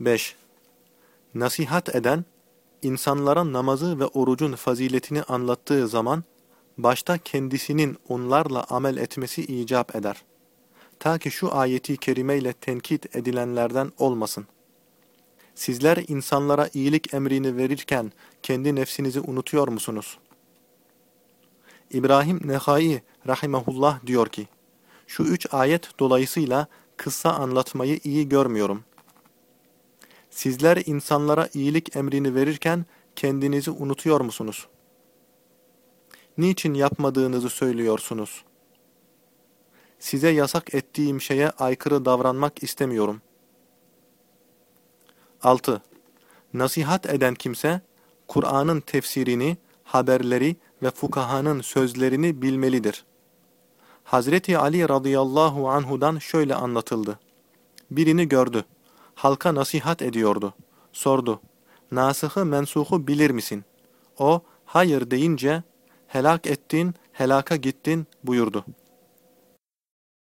5. Nasihat eden, insanlara namazı ve orucun faziletini anlattığı zaman, başta kendisinin onlarla amel etmesi icap eder. Ta ki şu ayeti kerimeyle tenkit edilenlerden olmasın. Sizler insanlara iyilik emrini verirken kendi nefsinizi unutuyor musunuz? İbrahim Nehai rahimahullah diyor ki, şu üç ayet dolayısıyla kıssa anlatmayı iyi görmüyorum. Sizler insanlara iyilik emrini verirken kendinizi unutuyor musunuz? Niçin yapmadığınızı söylüyorsunuz? Size yasak ettiğim şeye aykırı davranmak istemiyorum. 6. Nasihat eden kimse, Kur'an'ın tefsirini, haberleri ve fukahanın sözlerini bilmelidir. Hazreti Ali radıyallahu anhudan şöyle anlatıldı. Birini gördü. Halka nasihat ediyordu. Sordu. Nasıhı mensuhu bilir misin? O, hayır deyince, helak ettin, helaka gittin buyurdu.